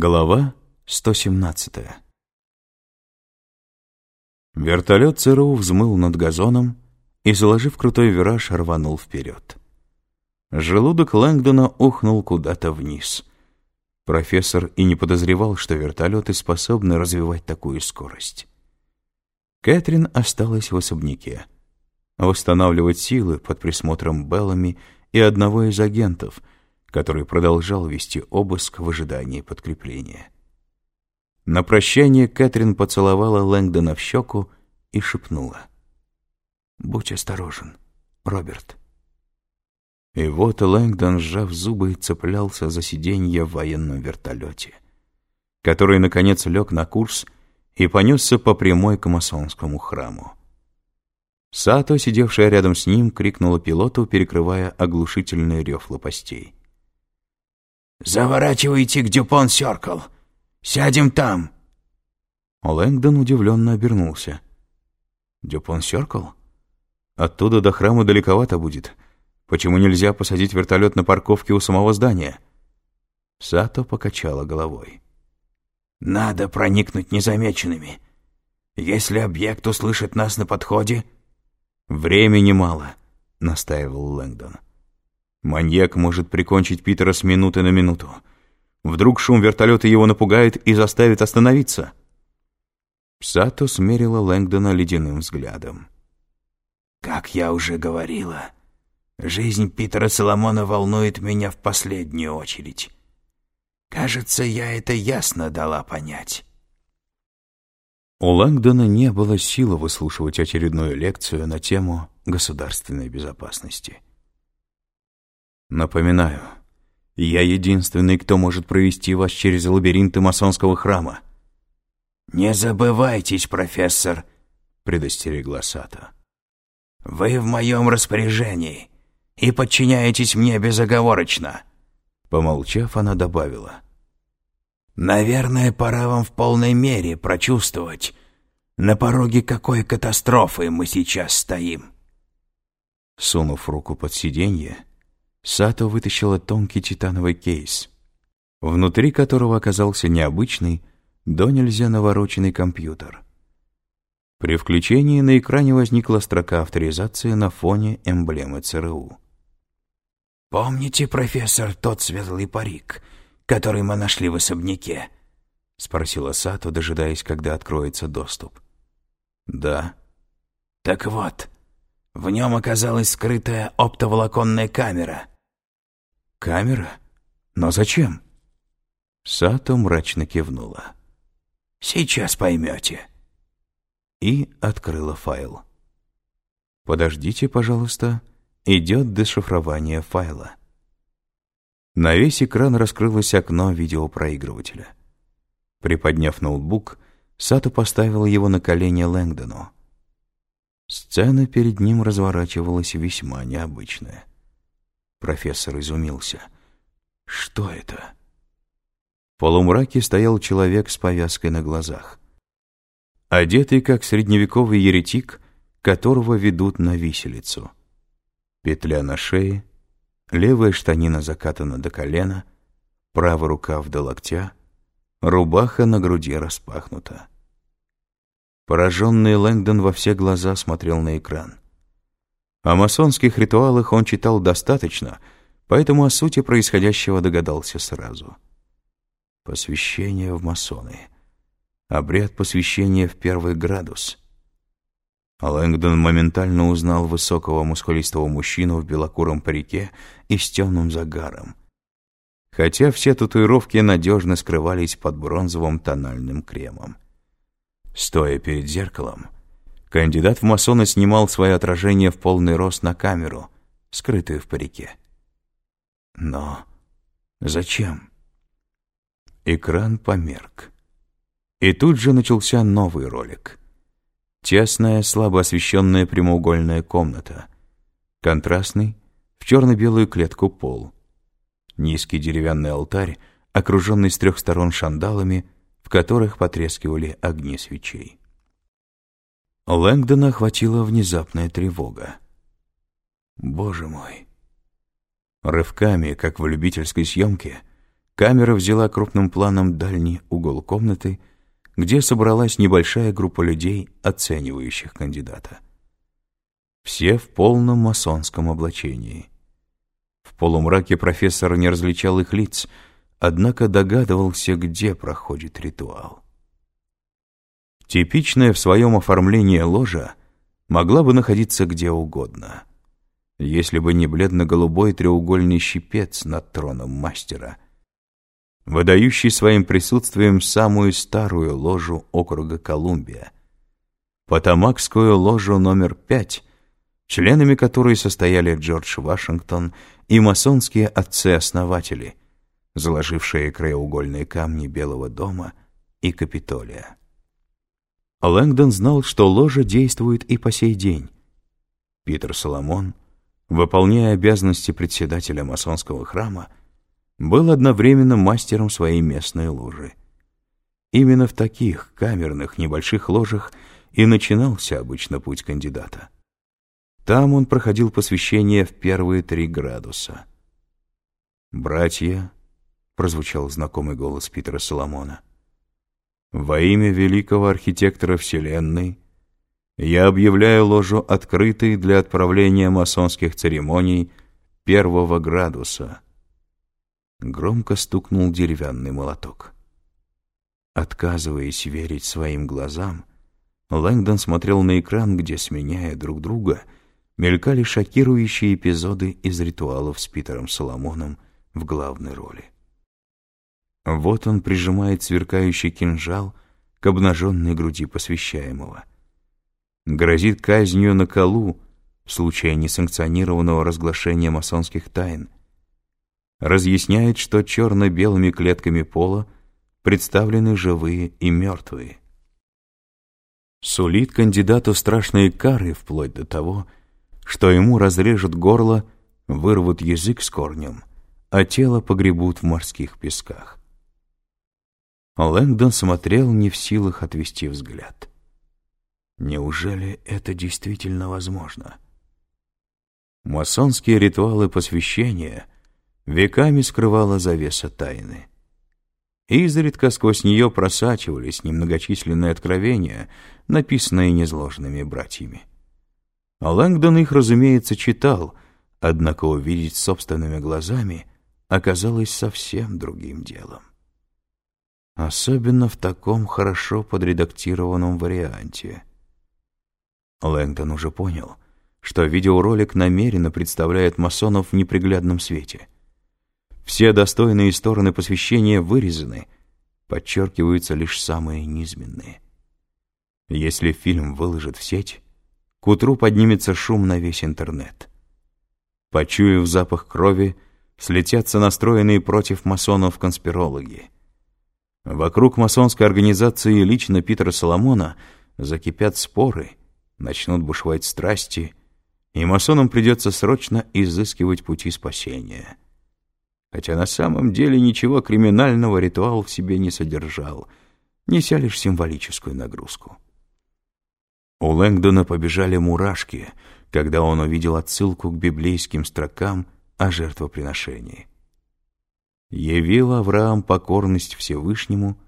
Глава 117 Вертолет ЦРУ взмыл над газоном и, заложив крутой вираж, рванул вперед. Желудок Лэнгдона ухнул куда-то вниз. Профессор и не подозревал, что вертолеты способны развивать такую скорость. Кэтрин осталась в особняке. Восстанавливать силы под присмотром Беллами и одного из агентов — который продолжал вести обыск в ожидании подкрепления. На прощание Кэтрин поцеловала Лэнгдона в щеку и шепнула. «Будь осторожен, Роберт». И вот Лэнгдон, сжав зубы, цеплялся за сиденье в военном вертолете, который, наконец, лег на курс и понесся по прямой к масонскому храму. Сато, сидевшая рядом с ним, крикнула пилоту, перекрывая оглушительный рев лопастей. «Заворачивайте к Дюпон Сёркл. Сядем там». Лэнгдон удивленно обернулся. «Дюпон Сёркл? Оттуда до храма далековато будет. Почему нельзя посадить вертолет на парковке у самого здания?» Сато покачала головой. «Надо проникнуть незамеченными. Если объект услышит нас на подходе...» «Времени мало», — настаивал Лэнгдон. Маньяк может прикончить Питера с минуты на минуту. Вдруг шум вертолета его напугает и заставит остановиться. Псато смерила Лэнгдона ледяным взглядом. «Как я уже говорила, жизнь Питера Соломона волнует меня в последнюю очередь. Кажется, я это ясно дала понять». У Лэнгдона не было силы выслушивать очередную лекцию на тему государственной безопасности. Напоминаю, я единственный, кто может провести вас через лабиринты масонского храма. «Не забывайтесь, профессор», — предостерегла Сата. «Вы в моем распоряжении и подчиняетесь мне безоговорочно». Помолчав, она добавила. «Наверное, пора вам в полной мере прочувствовать, на пороге какой катастрофы мы сейчас стоим». Сунув руку под сиденье, Сато вытащила тонкий титановый кейс, внутри которого оказался необычный, до нельзя навороченный компьютер. При включении на экране возникла строка авторизации на фоне эмблемы ЦРУ. «Помните, профессор, тот светлый парик, который мы нашли в особняке?» — спросила Сато, дожидаясь, когда откроется доступ. «Да». «Так вот, в нем оказалась скрытая оптоволоконная камера. «Камера? Но зачем?» Сато мрачно кивнула. «Сейчас поймете». И открыла файл. «Подождите, пожалуйста, идет дешифрование файла». На весь экран раскрылось окно видеопроигрывателя. Приподняв ноутбук, Сато поставила его на колени Лэнгдону. Сцена перед ним разворачивалась весьма необычная. Профессор изумился. «Что это?» В полумраке стоял человек с повязкой на глазах. Одетый, как средневековый еретик, которого ведут на виселицу. Петля на шее, левая штанина закатана до колена, правый рукав до локтя, рубаха на груди распахнута. Пораженный Лэнгдон во все глаза смотрел на экран. О масонских ритуалах он читал достаточно, поэтому о сути происходящего догадался сразу. Посвящение в масоны. Обряд посвящения в первый градус. Лэнгдон моментально узнал высокого мускулистого мужчину в белокуром парике и с темным загаром. Хотя все татуировки надежно скрывались под бронзовым тональным кремом. Стоя перед зеркалом, кандидат в масоны снимал свое отражение в полный рост на камеру, скрытую в парике. Но зачем? Экран померк. И тут же начался новый ролик. Тесная, слабо освещенная прямоугольная комната. Контрастный, в черно-белую клетку пол. Низкий деревянный алтарь, окруженный с трех сторон шандалами — в которых потрескивали огни свечей. Лэнгдона охватила внезапная тревога. Боже мой! Рывками, как в любительской съемке, Камера взяла крупным планом дальний угол комнаты, где собралась небольшая группа людей, оценивающих кандидата. Все в полном масонском облачении. В полумраке профессор не различал их лиц, однако догадывался, где проходит ритуал. Типичная в своем оформлении ложа могла бы находиться где угодно, если бы не бледно-голубой треугольный щипец над троном мастера — выдающий своим присутствием самую старую ложу округа Колумбия, Потамакскую ложу номер пять, членами которой состояли Джордж Вашингтон и масонские отцы-основатели, заложившие краеугольные камни Белого дома и Капитолия. Лэнгдон знал, что ложа действует и по сей день. Питер Соломон, выполняя обязанности председателя масонского храма, был одновременно мастером своей местной ложи. Именно в таких камерных небольших ложах и начинался обычно путь кандидата. Там он проходил посвящение в первые три градуса. «Братья», — прозвучал знакомый голос Питера Соломона, «во имя великого архитектора Вселенной я объявляю ложу открытой для отправления масонских церемоний первого градуса» Громко стукнул деревянный молоток. Отказываясь верить своим глазам, Лэнгдон смотрел на экран, где, сменяя друг друга, мелькали шокирующие эпизоды из ритуалов с Питером Соломоном в главной роли. Вот он прижимает сверкающий кинжал к обнаженной груди посвящаемого. Грозит казнью на колу в случае несанкционированного разглашения масонских тайн — разъясняет, что черно-белыми клетками пола представлены живые и мертвые. Сулит кандидату страшные кары вплоть до того, что ему разрежут горло, вырвут язык с корнем, а тело погребут в морских песках. Лэнгдон смотрел не в силах отвести взгляд. Неужели это действительно возможно? Масонские ритуалы посвящения — веками скрывала завеса тайны. Изредка сквозь нее просачивались немногочисленные откровения, написанные незложными братьями. А Лэнгдон их, разумеется, читал, однако увидеть собственными глазами оказалось совсем другим делом. Особенно в таком хорошо подредактированном варианте. Лэнгдон уже понял, что видеоролик намеренно представляет масонов в неприглядном свете — все достойные стороны посвящения вырезаны, подчеркиваются лишь самые низменные. Если фильм выложат в сеть, к утру поднимется шум на весь интернет. Почуяв запах крови, слетятся настроенные против масонов конспирологи. Вокруг масонской организации лично Питера Соломона закипят споры, начнут бушевать страсти, и масонам придется срочно изыскивать пути спасения — хотя на самом деле ничего криминального ритуал в себе не содержал, неся лишь символическую нагрузку. У Лэнгдона побежали мурашки, когда он увидел отсылку к библейским строкам о жертвоприношении. Явил Авраам покорность Всевышнему,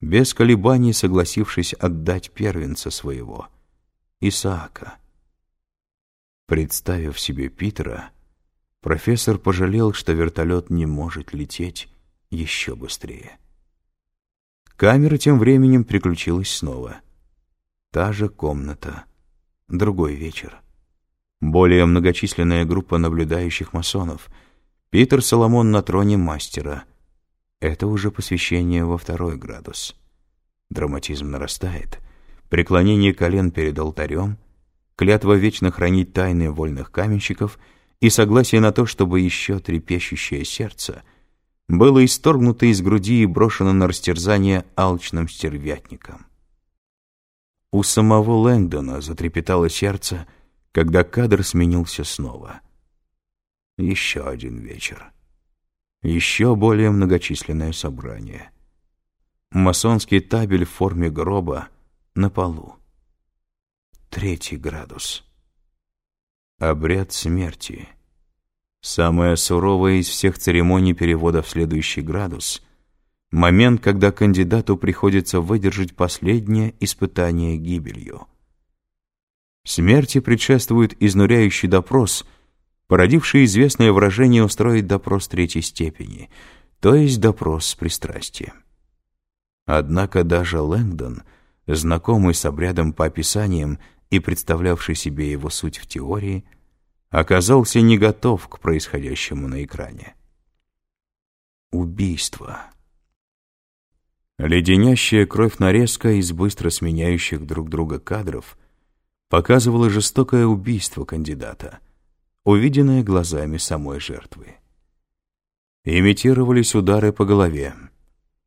без колебаний согласившись отдать первенца своего, Исаака. Представив себе Питера, профессор пожалел, что вертолет не может лететь еще быстрее. Камера тем временем приключилась снова. Та же комната, другой вечер. Более многочисленная группа наблюдающих масонов. Питер Соломон на троне мастера. Это уже посвящение во второй градус. Драматизм нарастает. Преклонение колен перед алтарем, клятва вечно хранить тайны вольных каменщиков — и согласие на то, чтобы еще трепещущее сердце было исторгнуто из груди и брошено на растерзание алчным стервятником. У самого Лэнгдона затрепетало сердце, когда кадр сменился снова. Еще один вечер. Еще более многочисленное собрание. Масонский табель в форме гроба на полу. Третий градус. Обряд смерти. Самая суровая из всех церемоний перевода в следующий градус — момент, когда кандидату приходится выдержать последнее испытание гибелью. Смерти предшествует изнуряющий допрос, породивший известное выражение устроить допрос третьей степени, то есть допрос с пристрастием. Однако даже Лэнгдон, знакомый с обрядом по описаниям и представлявший себе его суть в теории, оказался не готов к происходящему на экране. Убийство. Леденящая кровь нарезка из быстро сменяющих друг друга кадров показывала жестокое убийство кандидата, увиденное глазами самой жертвы. Имитировались удары по голове,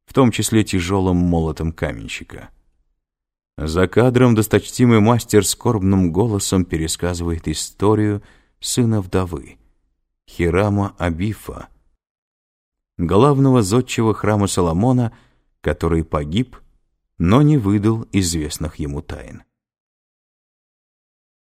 в том числе тяжелым молотом каменщика. За кадром досточтимый мастер скорбным голосом пересказывает историю сына вдовы, Хирама Абифа, главного зодчего храма Соломона, который погиб, но не выдал известных ему тайн.